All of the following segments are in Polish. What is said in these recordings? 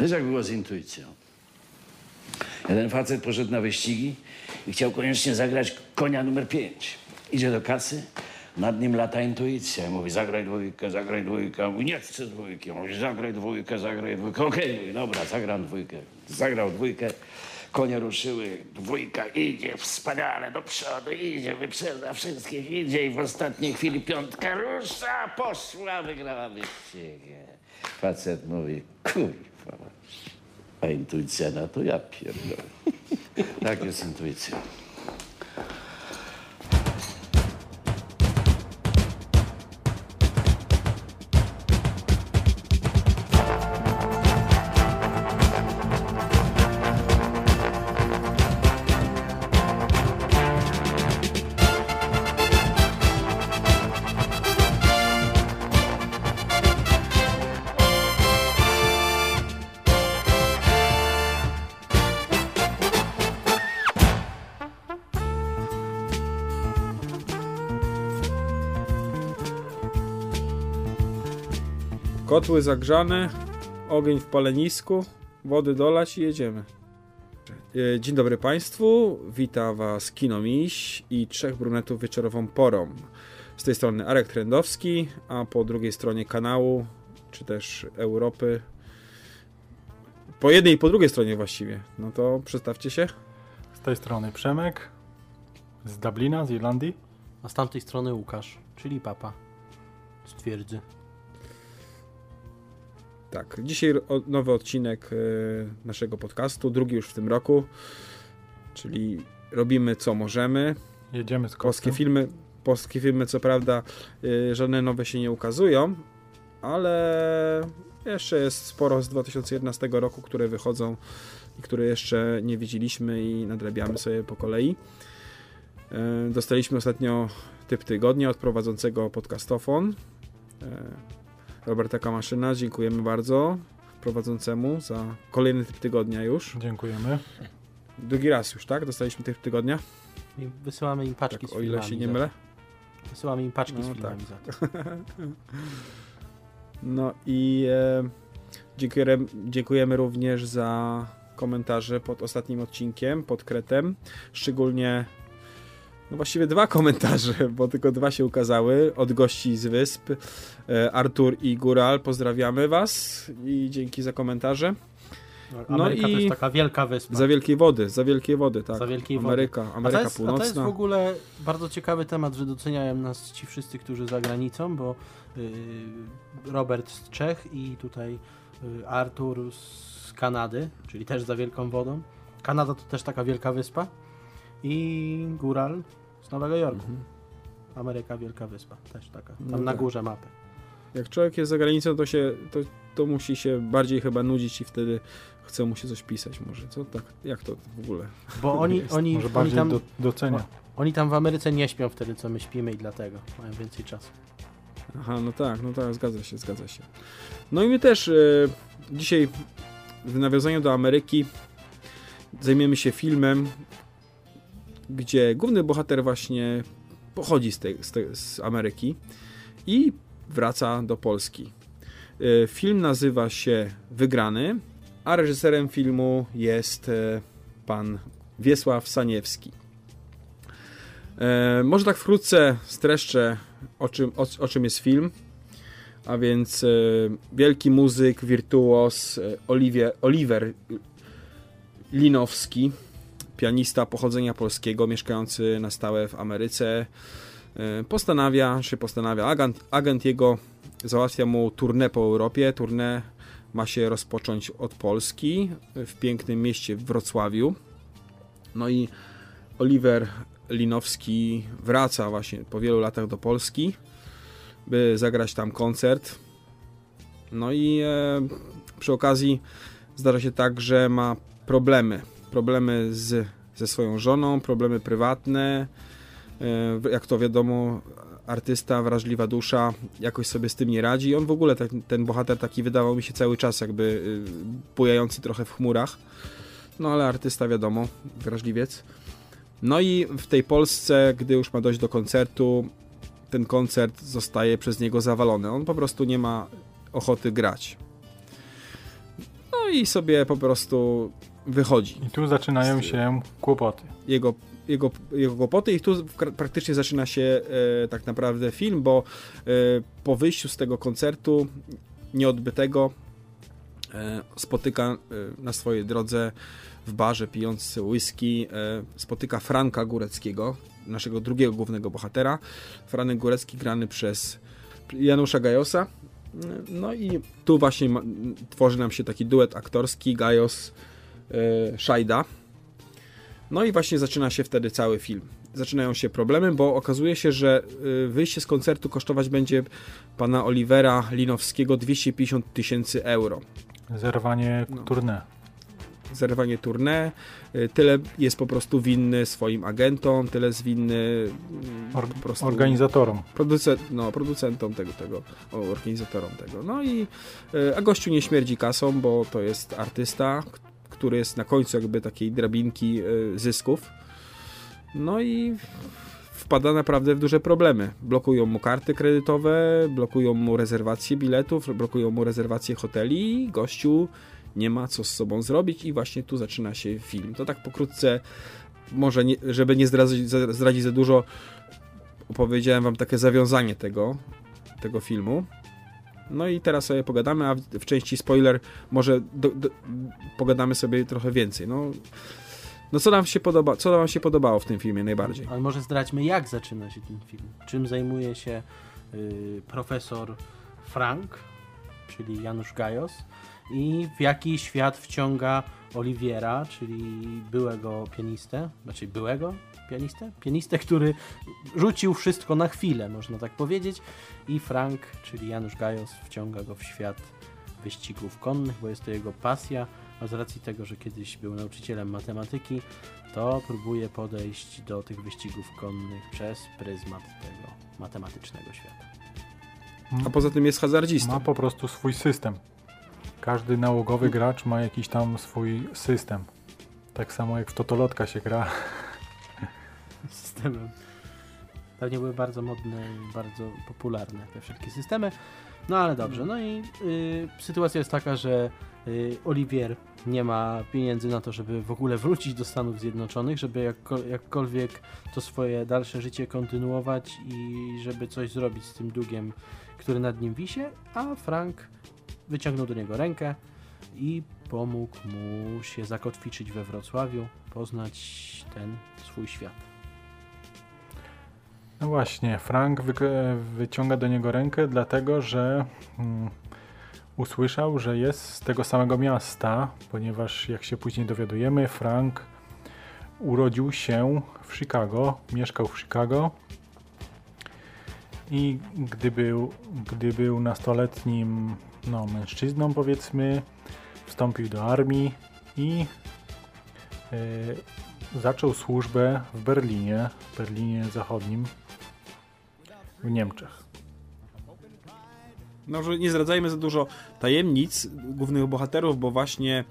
Wiesz, jak było z intuicją? Jeden facet poszedł na wyścigi i chciał koniecznie zagrać konia numer 5. Idzie do kasy, nad nim lata intuicja i mówi zagraj dwójkę, zagraj dwójkę. Mówi nie chcę dwójki. Mówi zagraj dwójkę, zagraj dwójkę. Okej, mówi, dobra, zagram dwójkę. Zagrał dwójkę, konie ruszyły, dwójka idzie wspaniale do przodu, idzie, wyprzedza wszystkich, idzie i w ostatniej chwili piątka rusza, poszła, wygrała wyścig. Facet mówi, kurwa, a intuicja na to ja pierdolę. Tak jest intuicja. Kotły zagrzane, ogień w palenisku, wody dolać i jedziemy. E, Dzień dobry Państwu, witam Was Kino Miś i trzech brunetów wieczorową porą. Z tej strony Arek Trendowski, a po drugiej stronie kanału, czy też Europy, po jednej i po drugiej stronie właściwie. No to przedstawcie się. Z tej strony Przemek, z Dublina, z Irlandii. A z tamtej strony Łukasz, czyli papa. Stwierdzy. Tak, dzisiaj nowy odcinek e, naszego podcastu, drugi już w tym roku, czyli robimy co możemy. Jedziemy z Polskie filmy, polskie filmy co prawda y, żadne nowe się nie ukazują, ale jeszcze jest sporo z 2011 roku, które wychodzą i które jeszcze nie widzieliśmy i nadrabiamy sobie po kolei. Y, Dostaliśmy ostatnio typ tygodnia od prowadzącego podcastofon Roberta Kamaszyna. Dziękujemy bardzo prowadzącemu za kolejny typ tygodnia już. Dziękujemy. Drugi raz już, tak? Dostaliśmy typ tygodnia, I wysyłamy im paczki tak, z o ile się nie za mylę. to. Wysyłamy im paczki No, z filmami za to. No i e, dziękujemy, dziękujemy również za komentarze pod ostatnim odcinkiem, pod Kretem. Szczególnie, no właściwie dwa komentarze, bo tylko dwa się ukazały od gości z Wysp. E, Artur i Góral, pozdrawiamy Was i dzięki za komentarze. No Ameryka to i- jest taka wielka wyspa. Za wielkiej wody, za wielkiej wody, tak. Za wielkiej wody. Ameryka, a, to Ameryka jest, a Północna. to jest w ogóle bardzo ciekawy temat, że doceniają nas ci wszyscy, którzy za granicą, bo y, Robert z Czech i tutaj y, Artur z Kanady, czyli też za wielką wodą. Kanada to też taka wielka wyspa. I Góral z Nowego Jorku. Mhm. Ameryka Wielka Wyspa, też taka. Tam No na tak. górze mapy. Jak człowiek jest za granicą, to się to, to musi się bardziej chyba nudzić i wtedy chce mu się coś pisać może, co? Tak, jak to w ogóle? Bo oni, Jest. oni, Może oni, bardziej tam, do, docenia. oni tam w Ameryce nie śpią wtedy, co my śpimy i dlatego mają więcej czasu. Aha, no tak, no tak, zgadza się, zgadza się. No i my też e, dzisiaj w nawiązaniu do Ameryki zajmiemy się filmem, gdzie główny bohater właśnie pochodzi z, tej, z, tej, z Ameryki i wraca do Polski. E, Film nazywa się Wygrany, a reżyserem filmu jest e, pan Wiesław Saniewski. E, może tak wkrótce streszczę, o czym, o, o czym jest film. A więc wielki muzyk, wirtuos Oliver Linowski, pianista pochodzenia polskiego, mieszkający na stałe w Ameryce, e, postanawia, czy postanawia, agent, agent jego załatwia mu tournée po Europie. Tournée ma się rozpocząć od Polski w pięknym mieście w Wrocławiu. No i Oliver Linowski wraca właśnie po wielu latach do Polski, by zagrać tam koncert. No i e, przy okazji zdarza się tak, że ma problemy. Problemy z, ze swoją żoną, problemy prywatne. E, jak to wiadomo, artysta, wrażliwa dusza jakoś sobie z tym nie radzi. On w ogóle, tak, ten bohater taki wydawał mi się cały czas jakby y, bujający trochę w chmurach. No ale artysta wiadomo, wrażliwiec. No i w tej Polsce, gdy już ma dojść do koncertu, ten koncert zostaje przez niego zawalony. On po prostu nie ma ochoty grać. No i sobie po prostu wychodzi. I tu zaczynają się kłopoty. Jego, jego, jego kłopoty i tu praktycznie zaczyna się e, tak naprawdę film, bo e, po wyjściu z tego koncertu nieodbytego e, spotyka e, na swojej drodze w barze pijąc whisky, e, spotyka Franka Góreckiego, naszego drugiego głównego bohatera. Franek Górecki grany przez Janusza Gajosa. No i tu właśnie ma, tworzy nam się taki duet aktorski Gajos e, Szajda. No i właśnie zaczyna się wtedy cały film. Zaczynają się problemy, bo okazuje się, że y, wyjście z koncertu kosztować będzie pana Olivera Linowskiego 250 tysięcy euro. Zerwanie No. tournée. Zerwanie tournée, y, tyle jest po prostu winny swoim agentom, tyle jest winny mm, Or- Organizatorom. producent, no, producentom tego, tego, o, organizatorom tego. No i a gościu nie śmierdzi kasą, bo to jest artysta, który jest na końcu jakby takiej drabinki y, zysków. No i wpada naprawdę w duże problemy. Blokują mu karty kredytowe, blokują mu rezerwacje biletów, blokują mu rezerwacje hoteli i gościu nie ma co z sobą zrobić i właśnie tu zaczyna się film. To tak pokrótce, może nie, żeby nie zdradzić, zdradzić za dużo, opowiedziałem wam takie zawiązanie tego, tego filmu. No i teraz sobie pogadamy, a w, części spoiler może do, do, pogadamy sobie trochę więcej. No, no co nam się podoba, co wam się podobało w tym filmie najbardziej? Ale może zdradźmy, jak zaczyna się ten film. Czym zajmuje się y, profesor Frank, czyli Janusz Gajos, i w jaki świat wciąga Oliwiera, czyli byłego pianistę, znaczy byłego pianistę? Pianistę, który rzucił wszystko na chwilę, można tak powiedzieć, i Frank, czyli Janusz Gajos, wciąga go w świat wyścigów konnych, bo jest to jego pasja, a z racji tego, że kiedyś był nauczycielem matematyki, to próbuje podejść do tych wyścigów konnych przez pryzmat tego matematycznego świata. A poza tym jest hazardzistą. Ma po prostu swój system. Każdy nałogowy gracz ma jakiś tam swój system. Tak samo jak w Totolotka się gra. Systemem. Pewnie były bardzo modne i bardzo popularne te wszystkie systemy. No ale dobrze, no i y, sytuacja jest taka, że y, Olivier nie ma pieniędzy na to, żeby w ogóle wrócić do Stanów Zjednoczonych, żeby jakko, jakkolwiek to swoje dalsze życie kontynuować i żeby coś zrobić z tym długiem, który nad nim wisi, a Frank wyciągnął do niego rękę i pomógł mu się zakotwiczyć we Wrocławiu, poznać ten swój świat. No właśnie, Frank wy wyciąga do niego rękę, dlatego że mm, usłyszał, że jest z tego samego miasta, ponieważ jak się później dowiadujemy, Frank urodził się w Chicago, mieszkał w Chicago i gdy był, gdy był nastoletnim no, mężczyzną, powiedzmy, wstąpił do armii i e, zaczął służbę w Berlinie, w Berlinie Zachodnim, w Niemczech. No, że nie zdradzajmy za dużo tajemnic głównych bohaterów, bo właśnie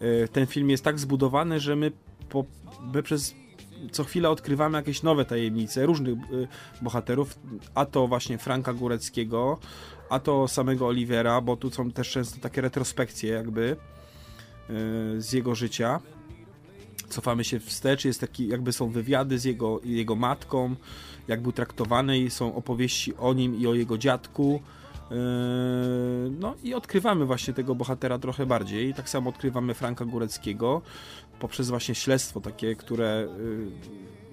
e, ten film jest tak zbudowany, że my, po, my przez co chwilę odkrywamy jakieś nowe tajemnice różnych e, bohaterów, a to właśnie Franka Góreckiego, a to samego Olivera, bo tu są też często takie retrospekcje jakby e, z jego życia. Cofamy się wstecz, jest taki, jakby są wywiady z jego, jego matką, jak był traktowany są opowieści o nim i o jego dziadku. Yy, No i odkrywamy właśnie tego bohatera trochę bardziej. Tak samo odkrywamy Franka Góreckiego poprzez właśnie śledztwo takie, które yy,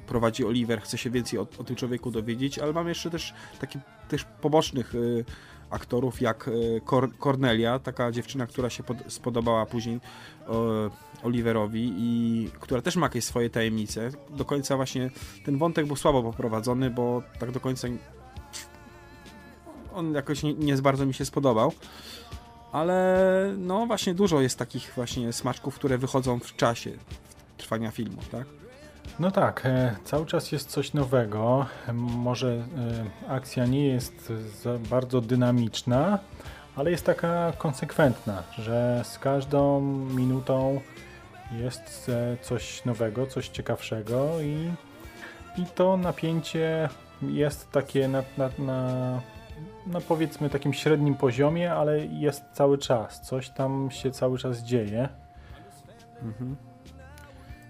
prowadzi Oliver. Chce się więcej o, o tym człowieku dowiedzieć, ale mamy jeszcze też takich też pobocznych yy, aktorów jak Cor Cornelia, taka dziewczyna, która się pod, spodobała później yy, Oliverowi i która też ma jakieś swoje tajemnice. Do końca właśnie ten wątek był słabo poprowadzony, bo tak do końca on jakoś nie, nie bardzo mi się spodobał. Ale no właśnie dużo jest takich właśnie smaczków, które wychodzą w czasie trwania filmu, tak? No tak, e, cały czas jest coś nowego. E, Może e, akcja nie jest bardzo dynamiczna, ale jest taka konsekwentna, że z każdą minutą jest coś nowego, coś ciekawszego i, i to napięcie jest takie na, na, na no powiedzmy takim średnim poziomie, ale jest cały czas. Coś tam się cały czas dzieje.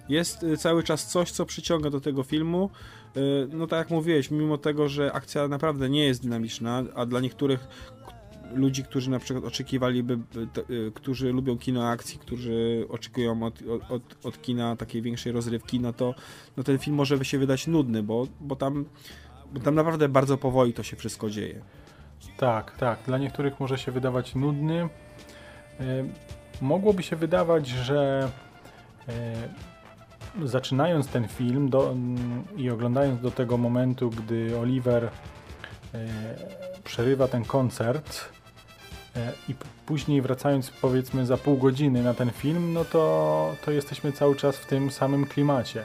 Jest y, cały czas coś, co przyciąga do tego filmu. Y, No tak jak mówiłeś, mimo tego, że akcja naprawdę nie jest dynamiczna, a dla niektórych ludzi, którzy na przykład oczekiwaliby, by y, którzy lubią kino akcji, którzy oczekują od, od- od, kina takiej większej rozrywki, no to no ten film może się wydać nudny, bo, bo, tam, bo tam naprawdę bardzo powoli to się wszystko dzieje. Tak, tak. Dla niektórych może się wydawać nudny. Mogłoby się wydawać, że zaczynając ten film do, i oglądając do tego momentu, gdy Oliver e, przerywa ten koncert e, i później wracając powiedzmy za pół godziny na ten film, no to, to jesteśmy cały czas w tym samym klimacie.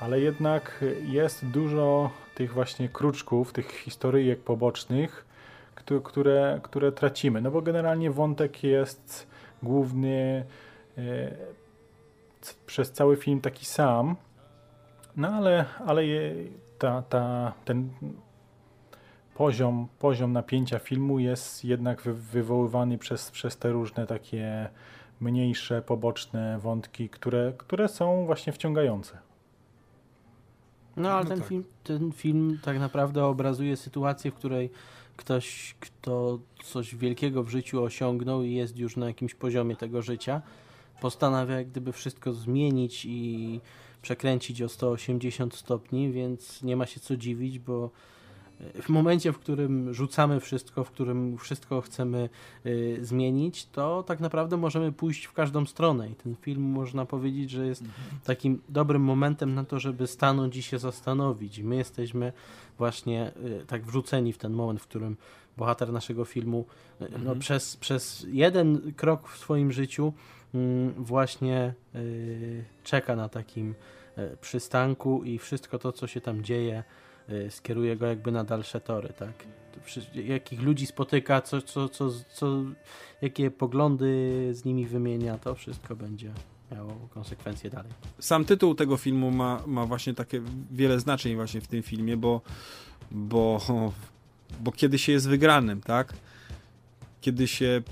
Ale jednak jest dużo tych właśnie kruczków, tych historyjek pobocznych, któ- które, które tracimy. No bo generalnie wątek jest główny przez cały film taki sam. No ale, ale je, ta, ta, ten poziom, poziom napięcia filmu jest jednak wy, wywoływany przez, przez te różne takie mniejsze, poboczne wątki, które, które są właśnie wciągające. No ale No ten, tak. film, ten film tak naprawdę obrazuje sytuację, w której ktoś, kto coś wielkiego w życiu osiągnął i jest już na jakimś poziomie tego życia, postanawia jak gdyby wszystko zmienić i przekręcić o 180 stopni, więc nie ma się co dziwić, bo e, w momencie, w którym rzucamy wszystko, w którym wszystko chcemy y, zmienić, to tak naprawdę możemy pójść w każdą stronę i ten film można powiedzieć, że jest takim dobrym momentem na to, żeby stanąć i się zastanowić. I my jesteśmy właśnie y, tak wrzuceni w ten moment, w którym bohater naszego filmu y, no, przez, przez jeden krok w swoim życiu właśnie y, czeka na takim y, przystanku i wszystko to, co się tam dzieje, y, skieruje go jakby na dalsze tory, tak? Jakich ludzi spotyka, co, co, co, co, jakie poglądy z nimi wymienia, to wszystko będzie miało konsekwencje dalej. sam tytuł tego filmu ma, ma właśnie takie wiele znaczeń właśnie w tym filmie, bo, bo, bo kiedy się jest wygranym, tak? Kiedy się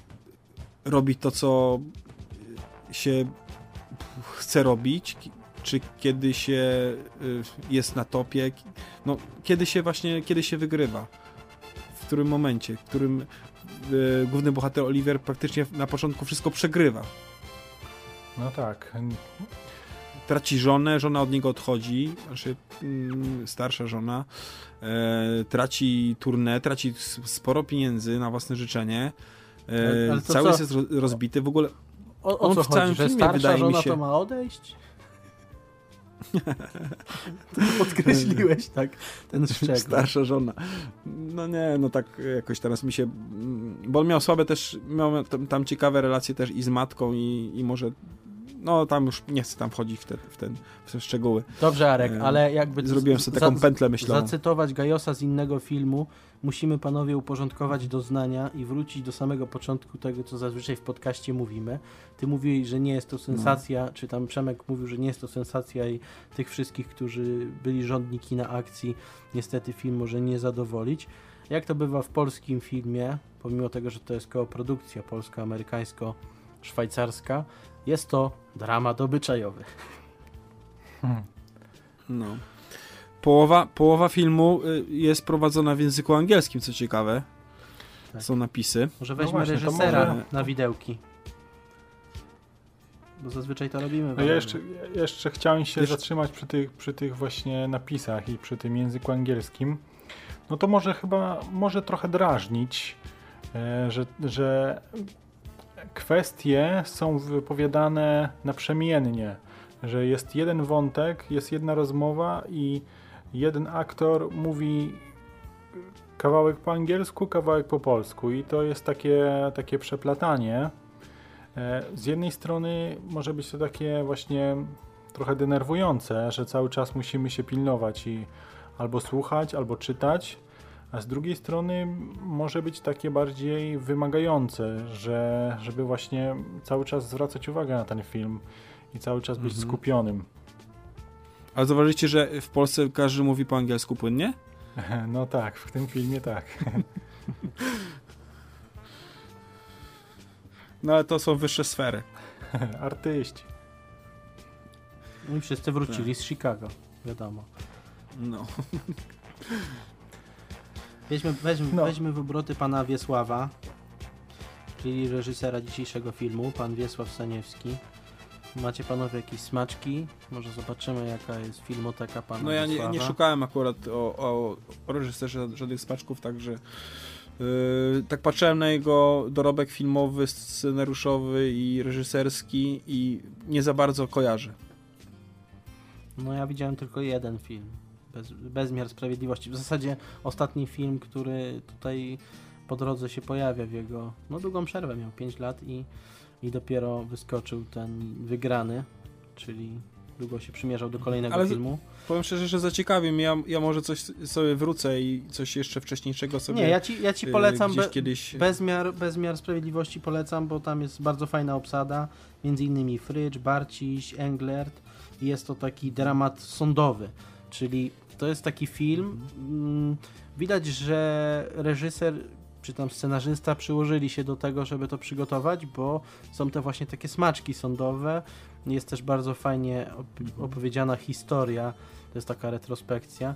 robi to, co się chce robić, czy kiedy się y, jest na topie, no kiedy się właśnie, kiedy się wygrywa. W którym momencie, w którym y, główny bohater Oliver praktycznie na początku wszystko przegrywa No tak. traci żonę, żona od niego odchodzi, znaczy mm, starsza żona, e, traci turnę, traci sporo pieniędzy na własne życzenie, e, cały co? jest ro- rozbity, w ogóle O, o On co w całym chodzi? Że filmie, starsza żona to ma odejść? Ty podkreśliłeś tak ten szczegół. starsza żona. No nie, no tak jakoś teraz mi się, bo on miał słabe też, miał tam, tam ciekawe relacje też i z matką i, i może, no tam już nie chcę tam wchodzić w te, w ten, w te szczegóły. Dobrze, Arek, E, ale jakby Zrobiłem sobie taką za- pętlę myślową. zacytować Gajosa z innego filmu, musimy panowie uporządkować doznania i wrócić do samego początku tego, co zazwyczaj w podcaście mówimy. Ty mówiłeś, że nie jest to sensacja, czy tam Przemek mówił, że nie jest to sensacja i tych wszystkich, którzy byli rządni kina akcji, niestety film może nie zadowolić. Jak to bywa w polskim filmie, pomimo tego, że to jest kooprodukcja polsko-amerykańsko-szwajcarska, jest to dramat obyczajowy. No. Połowa, połowa filmu y, jest prowadzona w języku angielskim, co ciekawe. Tak. Są napisy. Może weźmy właśnie, to reżysera może- na widełki. Bo zazwyczaj to robimy. No ja jeszcze, ja jeszcze chciałem się Wiesz- zatrzymać przy tych, przy tych właśnie napisach i przy tym języku angielskim. No to może chyba, może trochę drażnić, e, że, że kwestie są wypowiadane naprzemiennie, że jest jeden wątek, jest jedna rozmowa i jeden aktor mówi kawałek po angielsku, kawałek po polsku i to jest takie, takie przeplatanie. E, Z jednej strony może być to takie właśnie trochę denerwujące, że cały czas musimy się pilnować i albo słuchać, albo czytać, a z drugiej strony może być takie bardziej wymagające, że, żeby właśnie cały czas zwracać uwagę na ten film i cały czas być mhm. skupionym. A zauważyliście, że w Polsce każdy mówi po angielsku płynnie? No tak, w tym filmie tak. No ale to są wyższe sfery. Artyści. No i wszyscy wrócili tak. z Chicago, wiadomo. No. Weźmy, weźmy, No. weźmy w obroty pana Wiesława, czyli reżysera dzisiejszego filmu, pan Wiesław Staniewski. Macie panowie jakieś smaczki? Może zobaczymy jaka jest filmoteka pana No ja nie, nie szukałem akurat o, o, o reżyserze żadnych smaczków, także yy, tak patrzyłem na jego dorobek filmowy, scenariuszowy i reżyserski i nie za bardzo kojarzę. No ja widziałem tylko jeden film. Bez, Bezmiar Sprawiedliwości. W zasadzie ostatni film, który tutaj po drodze się pojawia w jego. No długą przerwę miał 5 lat i, i dopiero wyskoczył ten wygrany, czyli długo się przymierzał do kolejnego Ale filmu. Powiem szczerze, że zaciekawi mnie, ja, ja może coś sobie wrócę i coś jeszcze wcześniejszego sobie Nie, ja ci, ja ci yy, polecam. Be, kiedyś... bezmiar, bezmiar Sprawiedliwości polecam, bo tam jest bardzo fajna obsada. Między innymi Frycz, Barciś, Englert. I jest to taki dramat sądowy, czyli to jest taki film. Mm, widać, że reżyser czy tam scenarzysta przyłożyli się do tego, żeby to przygotować, bo są to właśnie takie smaczki sądowe. Jest też bardzo fajnie op- opowiedziana historia. To jest taka retrospekcja.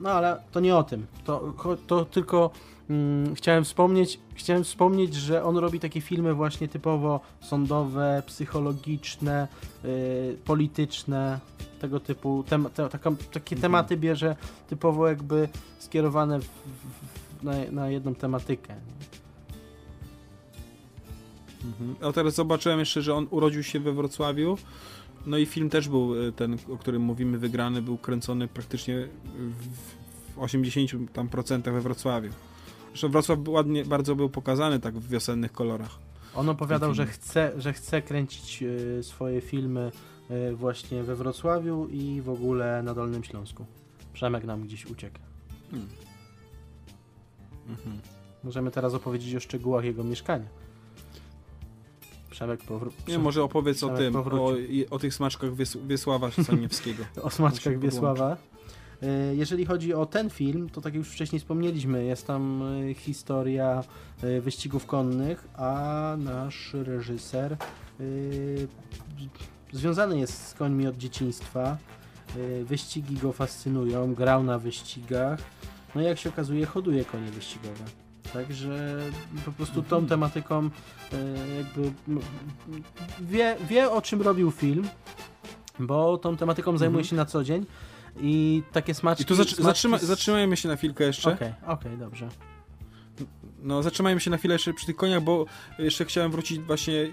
No ale to nie o tym. To, to tylko mm, chciałem wspomnieć, chciałem wspomnieć, że on robi takie filmy właśnie typowo sądowe, psychologiczne, y, polityczne, tego typu tem, te, taka, takie tematy bierze typowo jakby skierowane w, w, na, na jedną tematykę. Mhm. A teraz zobaczyłem jeszcze, że on urodził się we Wrocławiu. No i film też był e, ten, o którym mówimy, wygrany, był kręcony praktycznie w 80 tam procentach we Wrocławiu. Zresztą Wrocław ładnie, bardzo był pokazany tak w wiosennych kolorach. On opowiadał, że chce, że chce kręcić y, swoje filmy y, właśnie we Wrocławiu i w ogóle na Dolnym Śląsku. Przemek nam gdzieś uciekł. Mhm. Możemy teraz opowiedzieć o szczegółach jego mieszkania. Przemek powró- Nie, może opowiedz o Przemek tym, o, powrócił. i- o tych smaczkach Wies Wiesława Staniewskiego. o smaczkach Wiesława. Y, Jeżeli chodzi o ten film, to tak jak już wcześniej wspomnieliśmy, jest tam y, historia y, wyścigów konnych, a nasz reżyser związany jest z końmi od dzieciństwa. Wyścigi go fascynują, grał na wyścigach. No i jak się okazuje, hoduje konie wyścigowe. Także po prostu tą tematyką y, jakby wie, wie o czym robił film, bo tą tematyką zajmuje się na co dzień i takie smaczki... I tu zatrzyma, zatrzymajmy się na chwilkę jeszcze. Okej, okej, dobrze. No, zatrzymajmy się na chwilę jeszcze przy tych koniach, bo jeszcze chciałem wrócić właśnie, yy,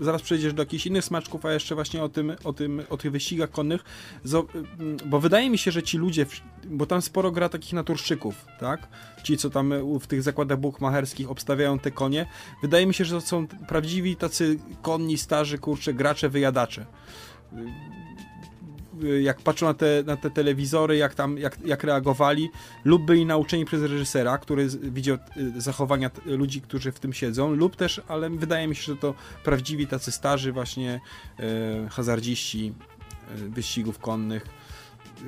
zaraz przejdziesz do jakichś innych smaczków, a jeszcze właśnie o tym, o tym, o tych wyścigach konnych, Zo, yy, bo wydaje mi się, że ci ludzie, bo tam sporo gra takich naturszczyków, tak? Ci, co tam w tych zakładach bukmacherskich obstawiają te konie, wydaje mi się, że to są prawdziwi tacy konni, starzy, kurcze, gracze, wyjadacze. Y, jak patrzą na te, na te telewizory, jak tam, jak, jak reagowali, lub byli nauczeni przez reżysera, który widział y, zachowania ludzi, którzy w tym siedzą, lub też, ale wydaje mi się, że to prawdziwi tacy starzy właśnie y, hazardziści y, wyścigów konnych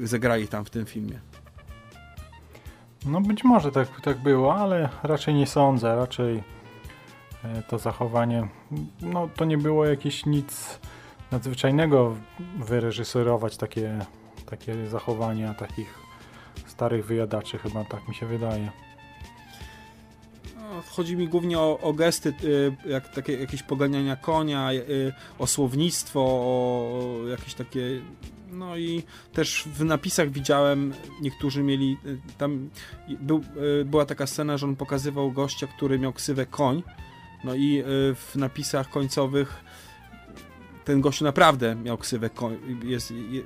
y, zagrali tam w tym filmie. No być może tak, tak było, ale raczej nie sądzę. Raczej e, to zachowanie, no to nie było jakieś nic nadzwyczajnego wyreżyserować takie, takie zachowania takich starych wyjadaczy chyba, tak mi się wydaje. No, chodzi mi głównie o, o gesty, y, jak takie jakieś poganiania konia, y, o słownictwo, o, jakieś takie. No i też w napisach widziałem, niektórzy mieli y, tam. Był, y, była taka scena, że on pokazywał gościa, który miał ksywę koń. No i y, w napisach końcowych ten gościu naprawdę miał ksywę koń. Jest, je-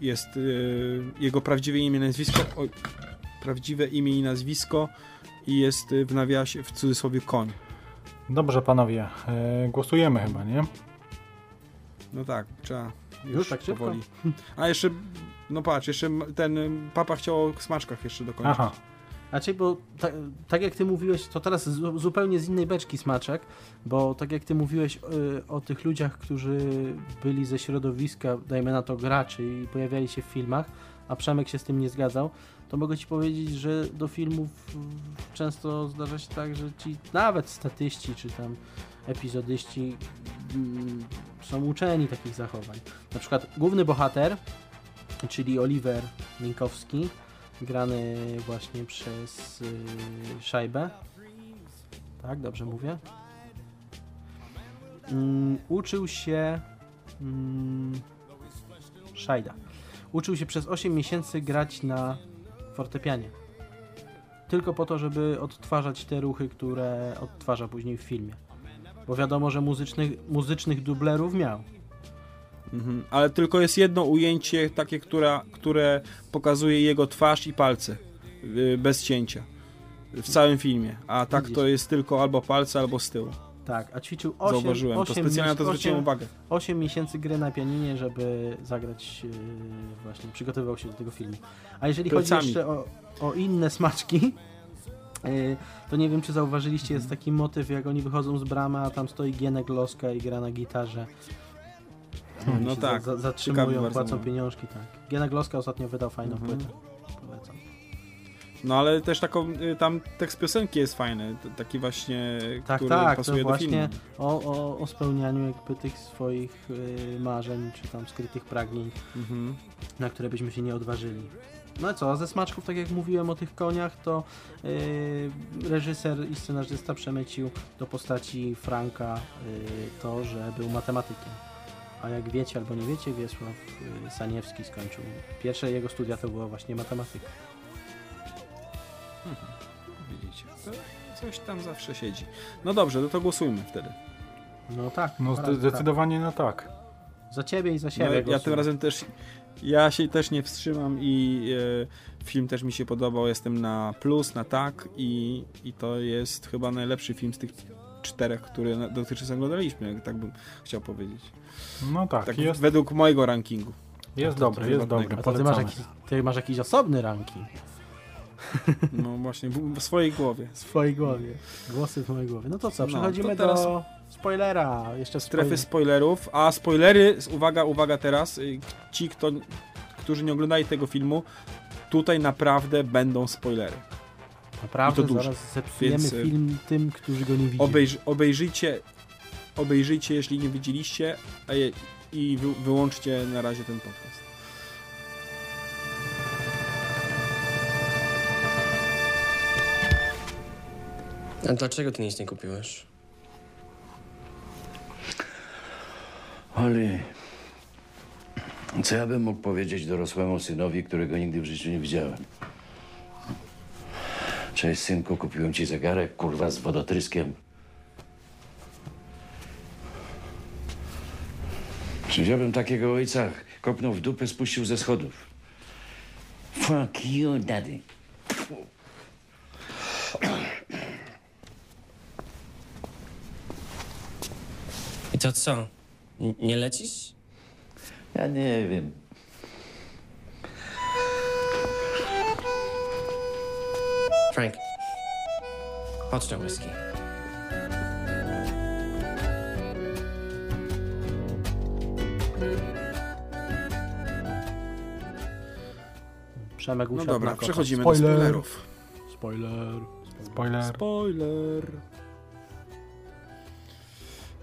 jest y, jego prawdziwe imię i nazwisko. Oj, prawdziwe imię i nazwisko i jest y, w nawiasie, w cudzysłowie koń. Dobrze panowie, e, głosujemy chyba, nie? No tak, trzeba już, Już tak szybko? powoli. A jeszcze, no patrz, jeszcze ten y, papa chciał o smaczkach jeszcze dokończyć. Aha, Znaczy, bo ta, tak jak ty mówiłeś, to teraz zu, zupełnie z innej beczki smaczek, bo tak jak ty mówiłeś y, o tych ludziach, którzy byli ze środowiska, dajmy na to graczy i pojawiali się w filmach, a Przemek się z tym nie zgadzał, to mogę ci powiedzieć, że do filmów często zdarza się tak, że ci nawet statyści czy tam epizodyści mm, są uczeni takich zachowań. Na przykład główny bohater, czyli Oliver Minkowski, grany właśnie przez y, Szajbę. Tak, dobrze mówię. Mm, uczył się mm, Szajda. Uczył się przez 8 miesięcy grać na fortepianie. Tylko po to, żeby odtwarzać te ruchy, które odtwarza później w filmie. Bo wiadomo, że muzycznych, muzycznych dublerów miał. Mhm. Ale tylko jest jedno ujęcie takie, która, które pokazuje jego twarz i palce. y, Bez cięcia. W całym filmie. A tak Widzisz. to jest tylko albo palce, albo z tyłu. Tak, a ćwiczył 8, Zauważyłem. 8, to specjalnie to zwróciłem uwagę. 8 miesięcy gry na pianinie, żeby zagrać, yy, właśnie przygotowywał się do tego filmu. A jeżeli chodzi jeszcze o, o inne smaczki, yy, to nie wiem, czy zauważyliście, jest taki motyw, jak oni wychodzą z bramy, a tam stoi Gienek Loska i gra na gitarze. No się tak. Za, za, zatrzymują, płacą moment. pieniążki, tak. Gienek Loska ostatnio wydał fajną Mhm. płytę. Polecam. No ale też taką, y, tam tekst piosenki jest fajny. Taki właśnie, Tak, który tak, to pasuje do właśnie filmu. o, o, o spełnianiu jakby tych swoich yy, marzeń, czy tam skrytych pragnień. Mhm. na które byśmy się nie odważyli. No i co, a ze smaczków, tak jak mówiłem o tych koniach, to yy, reżyser i scenarzysta przemycił do postaci Franka yy, to, że był matematykiem. A jak wiecie albo nie wiecie, Wiesław yy, Saniewski skończył. Pierwsze jego studia to była właśnie matematyka. Widzicie, to coś tam zawsze siedzi. No dobrze, no to głosujmy wtedy. No tak. No zdecydowanie no tak. tak. Za ciebie i za No, siebie. ja głosuję. tym razem też, ja się też nie wstrzymam i e, film też mi się podobał. Jestem na plus, na tak i, i to jest chyba najlepszy film z tych czterech, które dotychczas oglądaliśmy, tak bym chciał powiedzieć. No tak, Tak jest, według mojego rankingu. jest to dobry, jest dobry. A to ty masz, jakiś, ty masz jakiś osobny ranking No właśnie, w, swojej głowie. w swojej głowie. Głosy w mojej głowie. No to co, No, przechodzimy to teraz- do spoilera. Jeszcze Strefy spoiler. spoilerów, a spoilery, uwaga, uwaga teraz, y, ci, kto, którzy nie oglądali tego filmu, tutaj naprawdę będą spoilery. Naprawdę I to dużo. zaraz zepsujemy Więc, y, film tym, którzy go nie widzieli. Obejrz, obejrzyjcie, obejrzyjcie, jeśli nie widzieliście a je, i wy, wyłączcie na razie ten podcast. A dlaczego ty nic nie kupiłeś? Oli, co ja bym mógł powiedzieć dorosłemu synowi, którego nigdy w życiu nie widziałem? Cześć, synku, kupiłem ci zegarek, kurwa, z wodotryskiem. Czy ja bym takiego ojca kopnął w dupę, spuścił ze schodów? Fuck you, daddy. I to co? N- nie lecisz? Ja nie wiem. Frank, chodź na whisky. Przemek No usiadł dobra, na kota. przechodzimy Spoiler. do spoilerów. Spoiler. Spoiler. Spoiler.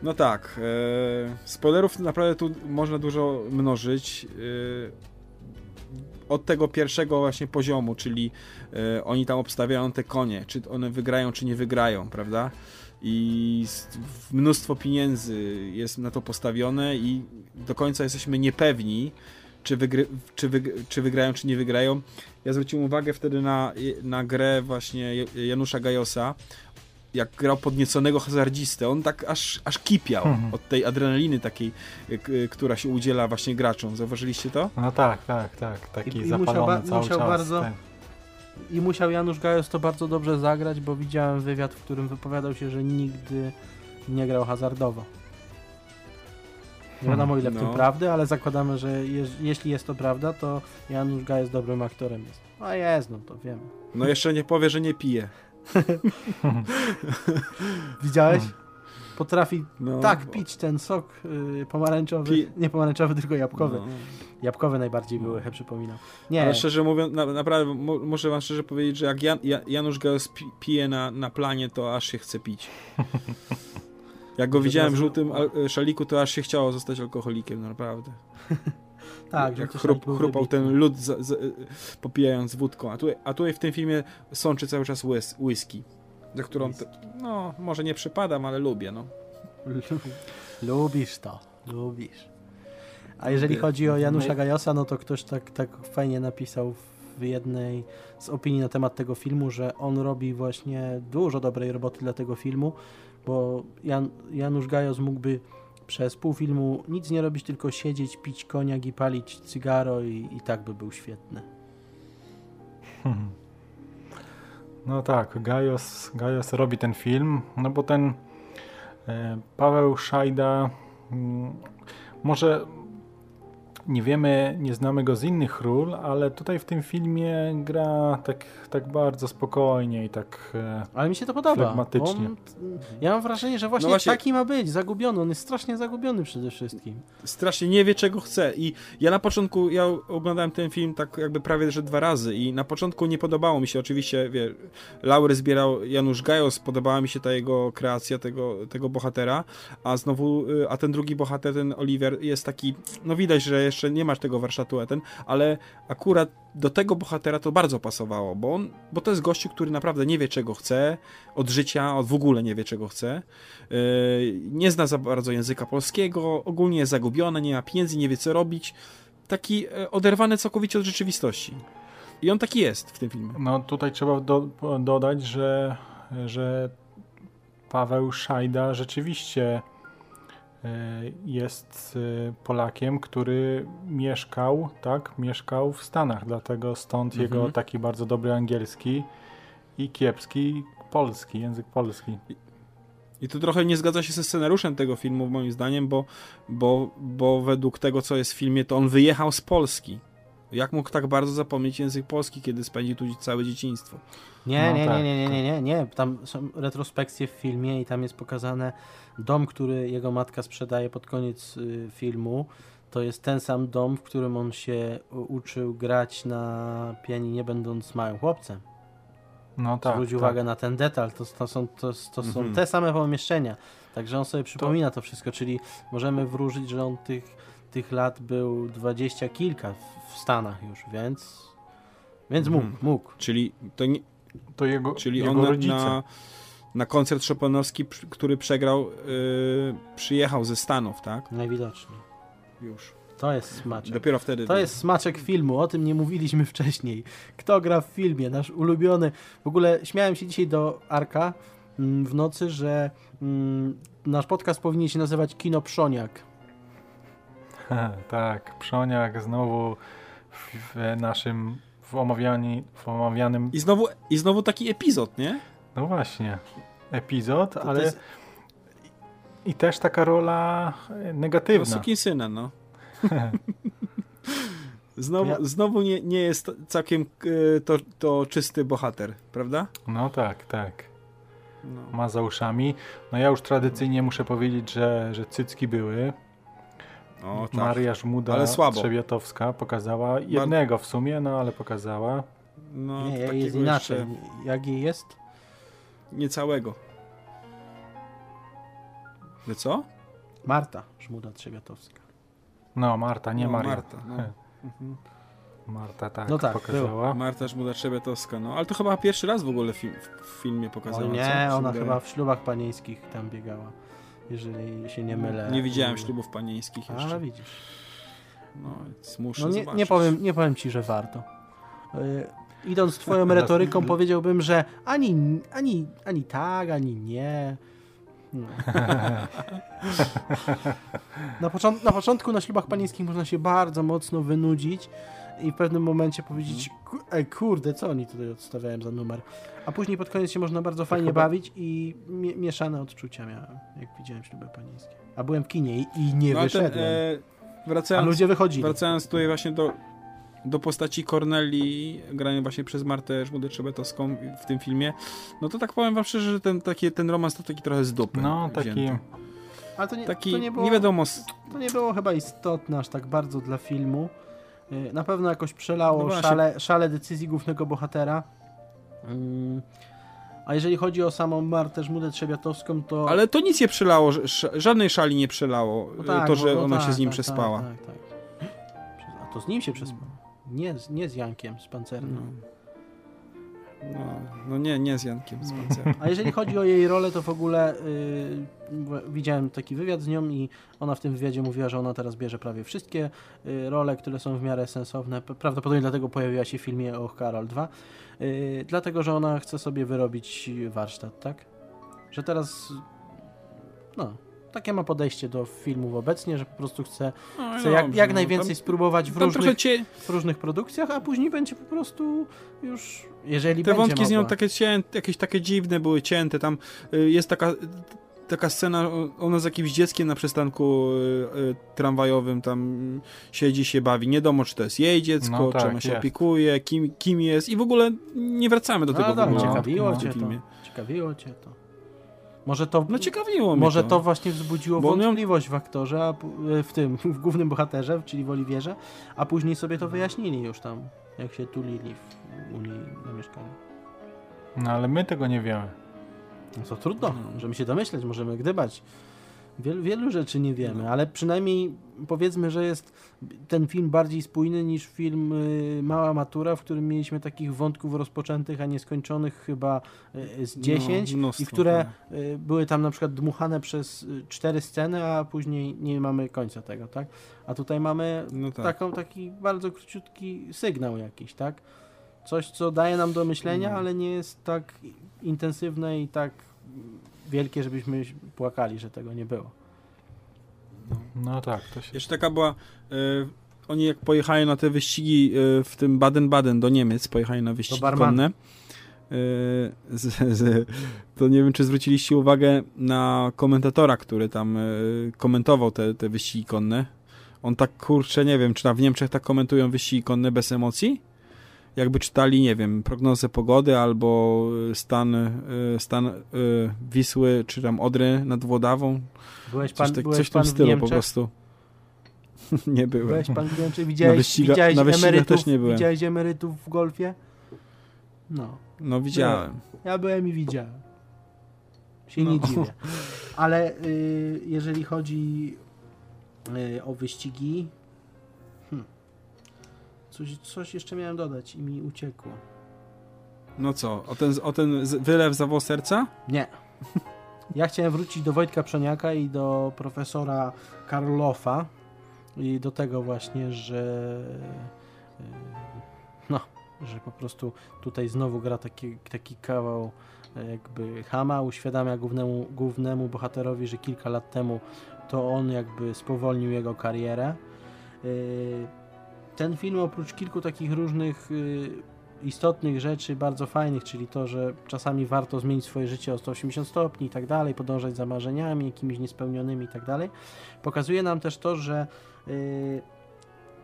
No tak, e, spoilerów naprawdę tu można dużo mnożyć. E, od tego pierwszego właśnie poziomu, czyli e, oni tam obstawiają te konie, czy one wygrają, czy nie wygrają, prawda? I mnóstwo pieniędzy jest na to postawione i do końca jesteśmy niepewni, czy, wygry, czy, wyg, czy wygrają, czy nie wygrają. Ja zwróciłem uwagę wtedy na, na grę właśnie Janusza Gajosa, jak grał podnieconego hazardzistę, on tak aż, aż kipiał Mhm. od tej adrenaliny takiej, k- która się udziela właśnie graczom. Zauważyliście to? No tak, tak, tak. Taki I- i musiał zapalony ba- cały musiał czas. bardzo- ten. I musiał Janusz Gajos to bardzo dobrze zagrać, bo widziałem wywiad, w którym wypowiadał się, że nigdy nie grał hazardowo. Nie wiadomo ile w No. tym prawdy, ale zakładamy, że jeż, jeśli jest to prawda, to Janusz Gajos dobrym aktorem jest. A jest, no to wiem. No jeszcze nie powie, że nie pije. Widziałeś? potrafi No, tak bo- pić ten sok y, pomarańczowy, Pi- nie pomarańczowy, tylko jabłkowy. No. Jabłkowe najbardziej były, he, przypominam. Nie, Ale szczerze mówiąc, na, naprawdę mu- muszę wam szczerze powiedzieć, że jak Jan, Ja- Janusz pi, pije na, na planie, to aż się chce pić. Jak go widziałem w żółtym al- szaliku, to aż się chciało zostać alkoholikiem, naprawdę. tak, jak że chrup, chrupał ten lód za, za, popijając wódką. A tutaj, a tutaj w tym filmie sączy cały czas łys, whisky, za którą, te, no, może nie przypadam, ale lubię, no. Lubisz to, lubisz. A jeżeli chodzi o Janusza Gajosa, no to ktoś tak, tak fajnie napisał w jednej z opinii na temat tego filmu, że on robi właśnie dużo dobrej roboty dla tego filmu, bo Jan, Janusz Gajos mógłby przez pół filmu nic nie robić, tylko siedzieć, pić koniak i palić cygaro i, i tak by był świetny. No tak, Gajos, Gajos robi ten film, no bo ten e, Paweł Szajda mm, może nie wiemy, nie znamy go z innych ról, ale tutaj w tym filmie gra tak, tak bardzo spokojnie i tak e, Ale mi się to podoba. Flegmatycznie. On, ja mam wrażenie, że właśnie, No właśnie- taki ma być, zagubiony. On jest strasznie zagubiony przede wszystkim. strasznie nie wie czego chce i ja na początku, ja oglądałem ten film tak jakby prawie że dwa razy i na początku nie podobało mi się oczywiście, wie, laury zbierał Janusz Gajos, podobała mi się ta jego kreacja tego, tego bohatera, a znowu, y, a ten drugi bohater, ten Oliver jest taki, no widać, że jeszcze nie masz tego warsztatu Eten, ale akurat do tego bohatera to bardzo pasowało, bo on, bo to jest gościu, który naprawdę nie wie czego chce od życia, od w ogóle nie wie czego chce, Yy, nie zna za bardzo języka polskiego, ogólnie jest zagubiony, nie ma pieniędzy, nie wie co robić. Taki e, oderwany całkowicie od rzeczywistości. I on taki jest w tym filmie. No tutaj trzeba do, dodać, że, że Paweł Szajda rzeczywiście jest e, Polakiem, który mieszkał, tak, mieszkał w Stanach, dlatego stąd Mhm. jego taki bardzo dobry angielski i kiepski polski, język polski. I to trochę nie zgadza się ze scenariuszem tego filmu, moim zdaniem, bo, bo, bo według tego, co jest w filmie, to on wyjechał z Polski. Jak mógł tak bardzo zapomnieć język polski, kiedy spędził tu całe dzieciństwo? Nie, No nie, tak, nie, nie, nie, nie, nie, nie. Tam są retrospekcje w filmie i tam jest pokazane dom, który jego matka sprzedaje pod koniec y, filmu. To jest ten sam dom, w którym on się uczył grać na pianinie, będąc małym chłopcem. No tak. Zwróć tak. uwagę na ten detal, to, to są, to, to są Mhm. te same pomieszczenia. Także on sobie przypomina to wszystko, czyli możemy wróżyć, że on tych, tych lat był dwadzieścia kilka w, Stanach już, więc, więc mógł, Mhm. mógł. Czyli, to nie, To jego, czyli jego on na, rodzice. na, na koncert Chopinowski, który przegrał, yy, przyjechał ze Stanów, tak? Najwidoczniej. Już. To jest smaczek. Dopiero wtedy. To jest smaczek filmu, o tym nie mówiliśmy wcześniej. Kto gra w filmie, nasz ulubiony. W ogóle śmiałem się dzisiaj do Arka mm, w nocy, że mm, nasz podcast powinien się nazywać Kino Przoniak. tak, Przoniak znowu w, naszym w, omawiani, w omawianym, I znowu, I znowu taki epizod, nie? no właśnie, epizod, To ale jest- i też taka rola e, No, negatywna. Sukinsyna, no. Znowu, Ja- znowu nie, nie jest całkiem e, to, to czysty bohater, prawda? No tak, tak. No. Ma za uszami. No ja już tradycyjnie muszę powiedzieć, że, że cycki były. O, tak. Maria Żmuda Ale słabo. Trzebiatowska pokazała jednego w sumie, no ale pokazała. No, nie, jest inaczej. jeszcze Jak jej jest? Niecałego. Że co? Marta Żmuda Trzebiatowska. No Marta, nie No, Maria. Marta, no. He, Marta tak, No tak, pokazała. Marta Żmuda-Trzebiatowska, no. Ale to chyba pierwszy raz w ogóle fi w filmie pokazała. O co? Nie, się ona chyba w ślubach panieńskich tam biegała. Jeżeli się nie mylę. Nie widziałem ślubów panieńskich A jeszcze. widzisz. No, muszę No nie, zobaczyć. nie, powiem, nie powiem ci, że warto. Y, idąc twoją retoryką, powiedziałbym, że ani, ani, ani tak, ani nie. No. Na, na początku na ślubach panieńskich można się bardzo mocno wynudzić i w pewnym momencie powiedzieć, ku- ej kurde, co oni tutaj odstawiają za numer. A później pod koniec się można bardzo fajnie chyba- bawić i mie- mieszane odczucia miałem, jak widziałem śluby panieńskie. A byłem w kinie i, i nie No, ale ten, wyszedłem. e, A wracając, ludzie wychodzili. wracając tutaj właśnie do, do postaci Corneli, granej właśnie przez Martę Żmudę-Trzebetowską w tym filmie, no to tak powiem wam szczerze, że ten, taki, ten romans to taki trochę z dupy No, taki... wzięty. Ale to nie, Taki, to nie, było, nie wiadomo, to nie było chyba istotne aż tak bardzo dla filmu. Y, Na pewno jakoś przelało No szale, szale decyzji głównego bohatera. Mm, A jeżeli chodzi o samą Martę Żmudę Trzebiatowską, to... ale to nic nie przelało, żadnej szali nie przelało, No e, tak, to, że no ona tak, się z nim tak, przespała. Tak, tak, tak. A to z nim się przespała. Nie, z- nie z Jankiem, z Pancernym. No. No, nie, nie z Jankiem Pancerem. A jeżeli chodzi o jej rolę, to w ogóle y, widziałem taki wywiad z nią i ona w tym wywiadzie mówiła, że ona teraz bierze prawie wszystkie y, role, które są w miarę sensowne. Prawdopodobnie dlatego pojawiła się w filmie o Karol 2. Y, dlatego, że ona chce sobie wyrobić warsztat, tak? Że teraz no, takie ma podejście do filmów obecnie, że po prostu chce, No, chce jak, dobrze, jak no, najwięcej tam, spróbować w różnych, cie, w różnych produkcjach, a później będzie po prostu już, jeżeli te będzie wątki z nią mogła. takie cięte, jakieś takie dziwne były, cięte. Tam y, jest taka, taka scena, ona z jakimś dzieckiem na przystanku y, y, tramwajowym tam siedzi, się bawi. Nie wiadomo, czy to jest jej dziecko, No tak, czy ona się jest. opiekuje, kim, kim jest i w ogóle nie wracamy do No, tego w dobra, ogóle ciekawiło w tym cię to. Ciekawiło cię to. Może to, No ciekawiło mnie może to. to właśnie wzbudziło Bo wątpliwość w aktorze, a, pu- w tym, w głównym bohaterze, czyli w Oliwierze, a później sobie to wyjaśnili już tam, jak się tulili w Unii na mieszkaniu. No ale my tego nie wiemy. No to trudno, No. możemy się domyśleć, możemy gdybać. Wielu, wielu rzeczy nie wiemy, ale przynajmniej powiedzmy, że jest ten film bardziej spójny niż film y, Mała Matura, w którym mieliśmy takich wątków rozpoczętych, a nieskończonych chyba y, z 10 No, i które tak. y, były tam na przykład dmuchane przez cztery sceny, a później nie mamy końca tego, tak? A tutaj mamy No tak. taką, taki bardzo króciutki sygnał jakiś, tak? Coś, co daje nam do myślenia, No. ale nie jest tak intensywne i tak wielkie, żebyśmy płakali, że tego nie było. No tak, to się... Jeszcze taka była. E, oni jak pojechali na te wyścigi e, w tym Baden-Baden do Niemiec, pojechali na wyścigi konne. E, z, z, to nie wiem, czy zwróciliście uwagę na komentatora, który tam komentował te, te wyścigi konne. On tak kurczę, nie wiem, czy tam w Niemczech tak komentują wyścigi konne bez emocji? Jakby czytali, nie wiem, prognozę pogody albo stan, e, stan e, Wisły, czy tam Odry nad Włodawą. Byłeś pan, Coś, tak, byłeś coś w tym stylu po prostu. nie byłem. Byłeś pan w Niemczech? Widziałeś, wyściga- widziałeś na wyścigach emerytów, też nie byłem. Widziałeś emerytów w golfie? No. No widziałem. Ja byłem i widziałem. Się No. nie dziwię. Ale y, jeżeli chodzi y, o wyścigi. Coś, coś jeszcze miałem dodać i mi uciekło. No co, o ten, o ten wylew zawał serca? Nie. Ja chciałem wrócić do Wojtka Przoniaka i do profesora Karlofa i do tego właśnie, że y, no, że po prostu tutaj znowu gra taki, taki kawał e, jakby Hama, uświadamia głównemu, głównemu bohaterowi, że kilka lat temu to on jakby spowolnił jego karierę. Y, Ten film oprócz kilku takich różnych y, istotnych rzeczy, bardzo fajnych, czyli to, że czasami warto zmienić swoje życie o 180 stopni i tak dalej, podążać za marzeniami jakimiś niespełnionymi i tak dalej. Pokazuje nam też to, że y,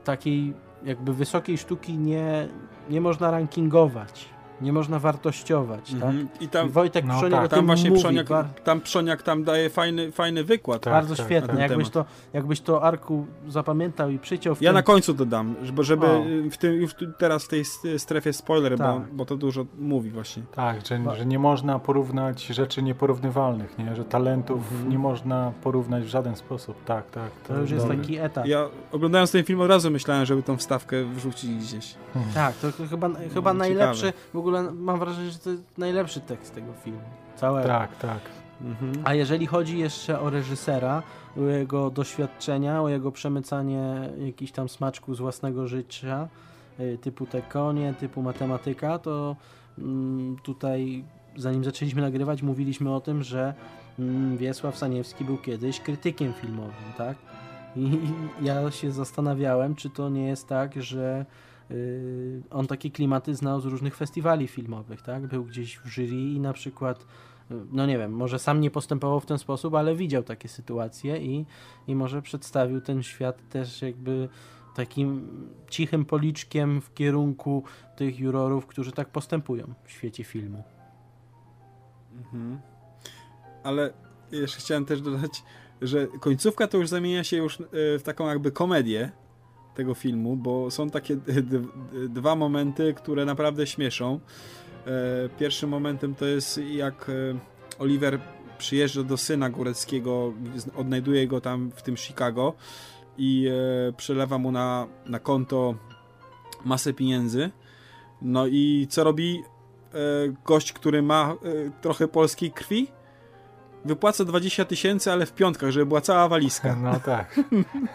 takiej jakby wysokiej sztuki nie, nie można rankingować, nie można wartościować, tak? Mhm. I I tam, Wojtek no Przoniak tak, o tym tam właśnie mówi, Przoniak, bar- tam Przoniak tam daje fajny, fajny wykład. Tak, bardzo tak, ten jakbyś, temat. to, jakbyś to Arku zapamiętał i przyciął w Ja ten... na końcu dodam, żeby, żeby O. w tym, już teraz w tej strefie spoiler, bo, Tak. bo to dużo mówi właśnie. Tak, że, że nie można porównać rzeczy nieporównywalnych, nie? że talentów Mhm. nie można porównać w żaden sposób. Tak, tak. To już jest dobre. taki etap. Ja oglądając ten film od razu myślałem, żeby tą wstawkę wrzucić gdzieś. Mhm. Tak, to chyba, chyba Ciekawe. najlepszy, w ogóle mam wrażenie, że to jest najlepszy tekst tego filmu. Całego. Tak, tak. Mhm. A jeżeli chodzi jeszcze o reżysera, o jego doświadczenia, o jego przemycanie jakichś tam smaczków z własnego życia, y, typu te konie, typu matematyka, to mm, tutaj zanim zaczęliśmy nagrywać, mówiliśmy o tym, że mm, Wiesław Saniewski był kiedyś krytykiem filmowym, tak? I, ja się zastanawiałem, czy to nie jest tak, że on takie klimaty znał z różnych festiwali filmowych, tak? Był gdzieś w jury i na przykład no nie wiem, może sam nie postępował w ten sposób, ale widział takie sytuacje i, i może przedstawił ten świat też jakby takim cichym policzkiem w kierunku tych jurorów, którzy tak postępują w świecie filmu. Ale jeszcze chciałem też dodać, że końcówka to już zamienia się już e, w taką jakby komedię tego filmu, bo są takie dwa momenty, które naprawdę śmieszą. E, Pierwszym momentem to jest jak e, Oliver przyjeżdża do syna Góreckiego, odnajduje go tam w tym Chicago i e, przelewa mu na, na konto masę pieniędzy. No i co robi gość, który ma trochę polskiej krwi? Wypłaca 20 tysięcy, ale w piątkach, żeby była cała walizka. No tak,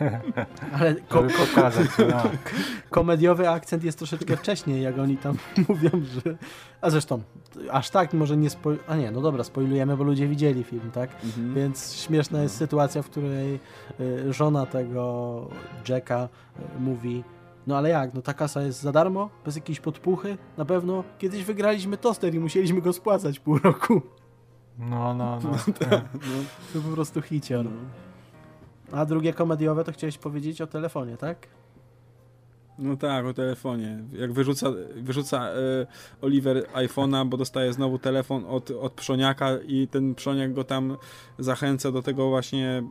Ale ko- pokazać. No. komediowy akcent jest troszeczkę wcześniej, jak oni tam mówią, że... A zresztą, aż tak może nie spoil... A nie, no dobra, spoilujemy, bo ludzie widzieli film, tak? Mhm. Więc śmieszna jest sytuacja, w której y, żona tego Jacka y, mówi no ale jak, no ta kasa jest za darmo, bez jakiejś podpuchy, na pewno kiedyś wygraliśmy toster i musieliśmy go spłacać pół roku. No, no, no. To po prostu hicior. A drugie komediowe to chciałeś powiedzieć o telefonie, tak? No tak, o telefonie. Jak wyrzuca, wyrzuca e, Oliver iPhone'a, bo dostaje znowu telefon od, od Przoniaka i ten Przoniak go tam zachęca do tego właśnie,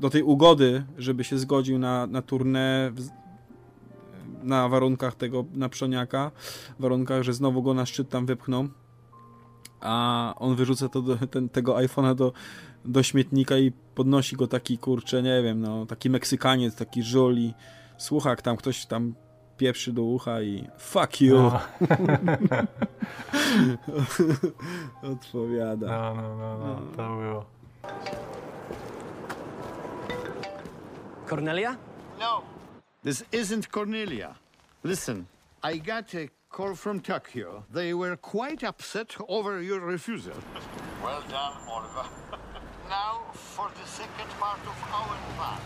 do tej ugody, żeby się zgodził na, na tournée w, na warunkach tego, na Przoniaka, warunkach, że znowu go na szczyt tam wypchną, a on wyrzuca to do, ten, tego iPhone'a do, do śmietnika i podnosi go taki, kurczę, nie wiem, no, taki Meksykaniec, taki żul i słucha, jak tam ktoś tam pieprzy do ucha i fuck you, No, odpowiada. no, no, no, no, to było. Cornelia? No, this isn't Cornelia. Listen, I got a call from Tokyo. They were quite upset over your refusal. Well done, Oliver. now, for the second part of our plan.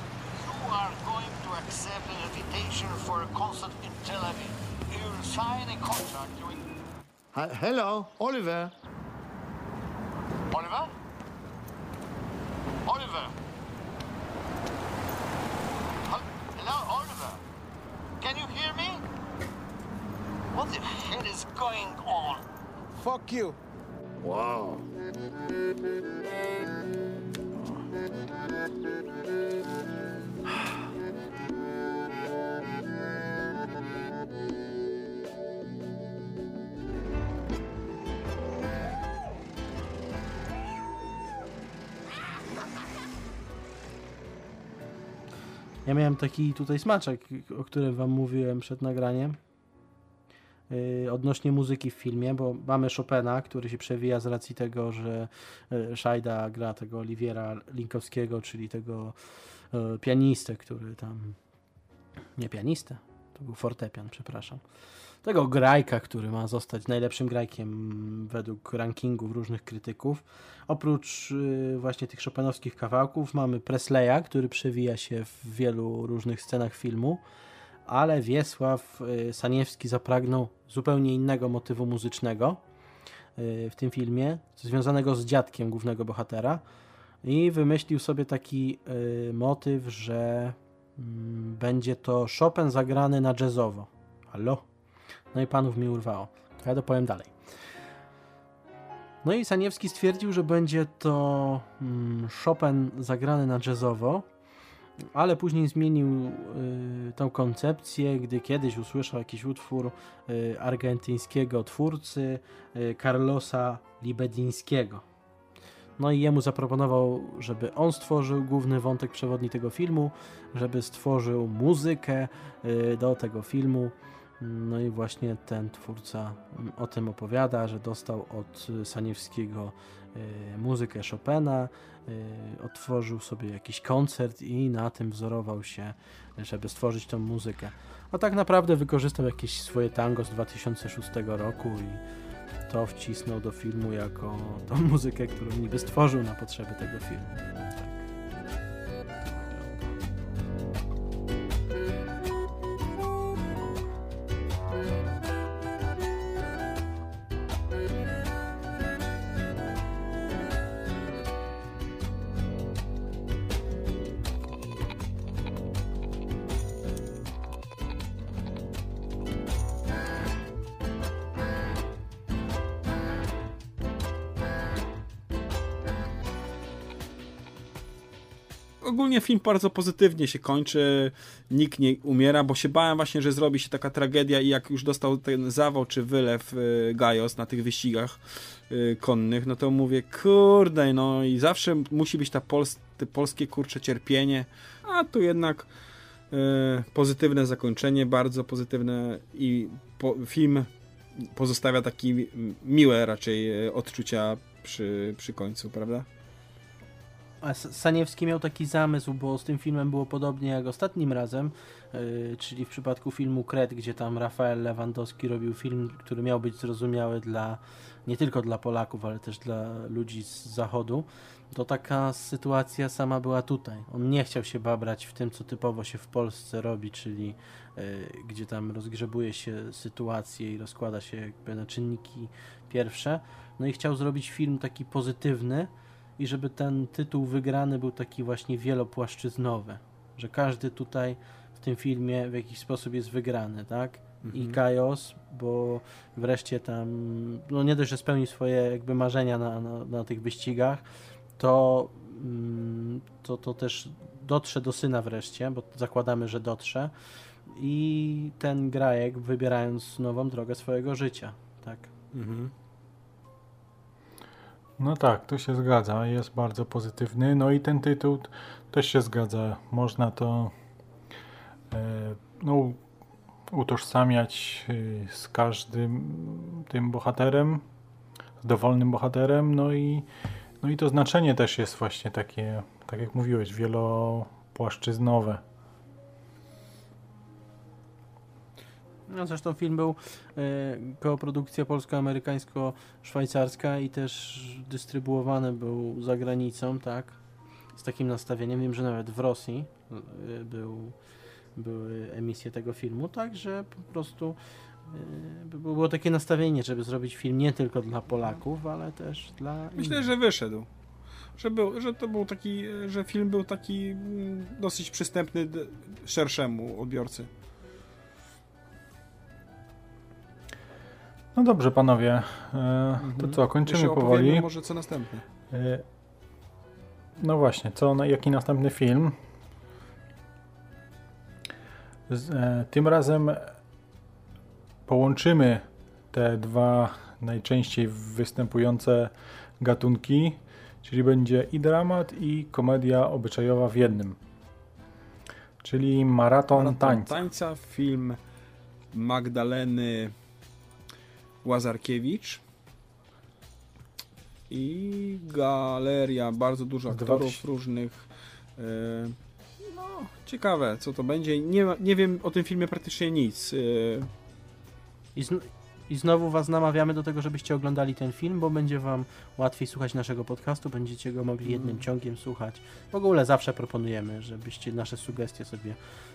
You are going to accept an invitation for a concert in Tel Aviv. You'll sign a contract with... hello, Oliver. Oliver? Oliver? What the hell is going on? Fuck you. Wow. Ja miałem taki tutaj smaczek, o którym wam mówiłem przed nagraniem. Yy, odnośnie muzyki w filmie, bo mamy Chopina, który się przewija z racji tego, że yy, Szajda gra tego Oliwiera Linkowskiego, czyli tego yy, pianistę, który tam... Nie pianistę, to był fortepian, przepraszam. Tego grajka, który ma zostać najlepszym grajkiem według rankingów różnych krytyków. Oprócz y, właśnie tych Chopinowskich kawałków mamy Presleya, który przewija się w wielu różnych scenach filmu, ale Wiesław y, Saniewski zapragnął zupełnie innego motywu muzycznego y, w tym filmie, związanego z dziadkiem głównego bohatera i wymyślił sobie taki y, motyw, że mm, będzie to Chopin zagrany na jazzowo. Halo? No i panów mi urwało. To ja dalej. No i Saniewski stwierdził, że będzie to mm, Chopin zagrany na jazzowo, ale później zmienił y, tą koncepcję, gdy kiedyś usłyszał jakiś utwór y, argentyńskiego twórcy y, Carlosa Libedińskiego. No i jemu zaproponował, żeby on stworzył główny wątek przewodni tego filmu, żeby stworzył muzykę y, do tego filmu. No i właśnie ten twórca mm, o tym opowiada, że dostał od Saniewskiego muzykę Chopina, y, otworzył sobie jakiś koncert i na tym wzorował się, żeby stworzyć tą muzykę. A tak naprawdę wykorzystał jakieś swoje tango z 2006 roku i to wcisnął do filmu jako tą muzykę, którą niby stworzył na potrzeby tego filmu. Ogólnie film bardzo pozytywnie się kończy, nikt nie umiera, bo się bałem właśnie, że zrobi się taka tragedia i jak już dostał ten zawał czy wylew y, Gajos na tych wyścigach y, konnych, no to mówię, kurde, no i zawsze musi być ta pols polskie kurcze cierpienie, a tu jednak y, pozytywne zakończenie, bardzo pozytywne i po, film pozostawia takie miłe raczej odczucia przy, przy końcu, prawda? Saniewski miał taki zamysł, bo z tym filmem było podobnie jak ostatnim razem, yy, czyli w przypadku filmu Kret, gdzie tam Rafael Lewandowski robił film, który miał być zrozumiały dla nie tylko dla Polaków, ale też dla ludzi z zachodu. To taka sytuacja sama była tutaj. On nie chciał się babrać w tym, co typowo się w Polsce robi, czyli yy, gdzie tam rozgrzebuje się sytuację i rozkłada się jakby na czynniki pierwsze. No i chciał zrobić film taki pozytywny, i żeby ten tytuł wygrany był taki właśnie wielopłaszczyznowy, że każdy tutaj w tym filmie w jakiś sposób jest wygrany, tak? I Kajos, bo wreszcie tam, no nie dość, że spełni swoje jakby marzenia na, na, na tych wyścigach, to, mm, to, to też dotrze do syna wreszcie, bo zakładamy, że dotrze i ten Grajek wybierając nową drogę swojego życia, tak? Mhm. No tak, to się zgadza, jest bardzo pozytywny. No i ten tytuł też się zgadza. Można to e, no, utożsamiać e, z każdym tym bohaterem, z dowolnym bohaterem. No i, no i to znaczenie też jest właśnie takie, tak jak mówiłeś, wielopłaszczyznowe. No zresztą film był e, koprodukcja polsko-amerykańsko-szwajcarska i też dystrybuowany był za granicą, tak? Z takim nastawieniem. Wiem, że nawet w Rosji e, był, były emisje tego filmu, także po prostu e, by- było takie nastawienie, żeby zrobić film nie tylko dla Polaków, ale też dla Myślę, innych. że wyszedł. Że, był, że to był taki, że film był taki mm, dosyć przystępny szerszemu odbiorcy. No dobrze, panowie. E, to co, kończymy powoli. może co następne. E, No właśnie, co, na- jaki następny film? Z, e, tym razem połączymy te dwa najczęściej występujące gatunki, czyli będzie i dramat, i komedia obyczajowa w jednym. Czyli maraton, Maraton tańca. tańca, film Magdaleny Łazarkiewicz i galeria, bardzo dużo aktorów różnych. e, No, ciekawe, co to będzie. Nie, nie wiem o tym filmie praktycznie nic. e, I, zn- I znowu Was namawiamy do tego, żebyście oglądali ten film, bo będzie Wam łatwiej słuchać naszego podcastu, będziecie go mogli jednym Mm. ciągiem słuchać. W ogóle zawsze proponujemy, żebyście nasze sugestie sobie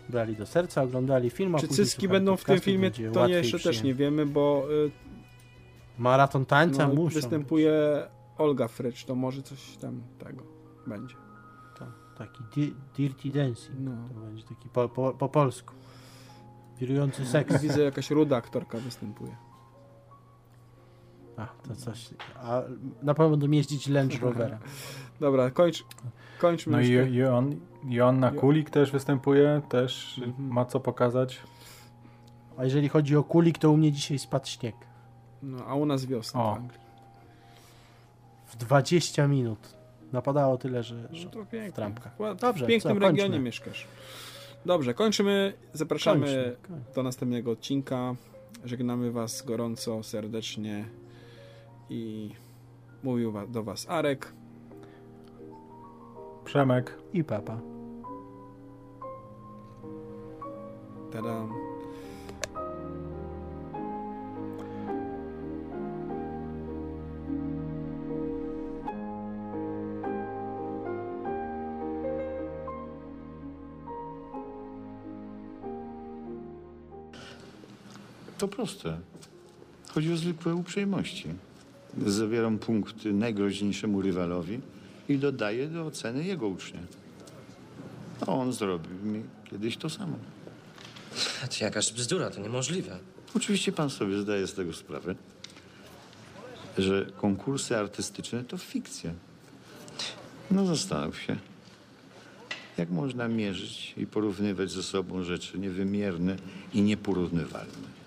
brali do serca, oglądali film, a Czy słuchali będą w tym filmie, to jeszcze też nie wiemy, bo Maraton tańca no, muszą. występuje Olga Frycz, to może coś tam tego będzie. To, taki di- dirty dancing. No. To będzie taki po, po, po polsku. Wirujący seks. Widzę, jakaś ruda aktorka występuje. A, to coś. A na pewno będą jeździć Land Rovera. Dobra, kończ, kończmy No i Joanna Jo- Kulik też występuje, też Mhm. ma co pokazać. A jeżeli chodzi o kulik, to u mnie dzisiaj spadł śnieg. No, a u nas wiosna O. w Anglii. W 20 minut. Napadało tyle, że. że... No to pięknie. trampka. Dobrze, w pięknym co, regionie mieszkasz. Dobrze, kończymy. Zapraszamy Kończmy, kończmy. do następnego odcinka. Żegnamy Was gorąco, serdecznie i mówił do Was Arek. Przemek. I papa. Tada. To proste. Chodzi o zwykłe uprzejmości. Zabieram punkty najgroźniejszemu rywalowi i dodaję do oceny jego ucznia. A on zrobił mi kiedyś to samo. To jakaś bzdura, to niemożliwe. Oczywiście pan sobie zdaje z tego sprawę, że konkursy artystyczne to fikcja. No zastanów się. Jak można mierzyć i porównywać ze sobą rzeczy niewymierne i nieporównywalne?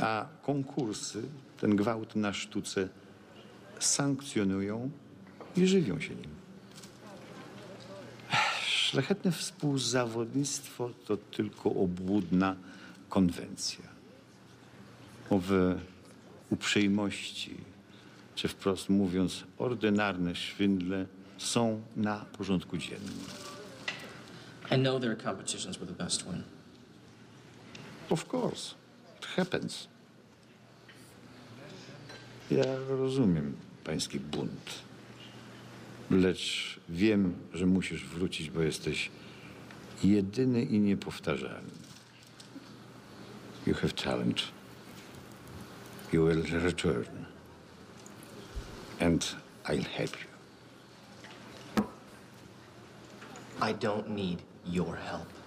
A konkursy, ten gwałt na sztuce sankcjonują i żywią się nim. Szlachetne współzawodnictwo to tylko obłudna konwencja. Owe uprzejmości, czy wprost mówiąc, ordynarne szwindle są na porządku dziennym. I know there are competitions where the best win. Of course, happens. Ja rozumiem pański bunt, lecz wiem, że musisz wrócić, bo jesteś jedyny i niepowtarzalny. You have talent. You will return. And I'll help you. I don't need your help.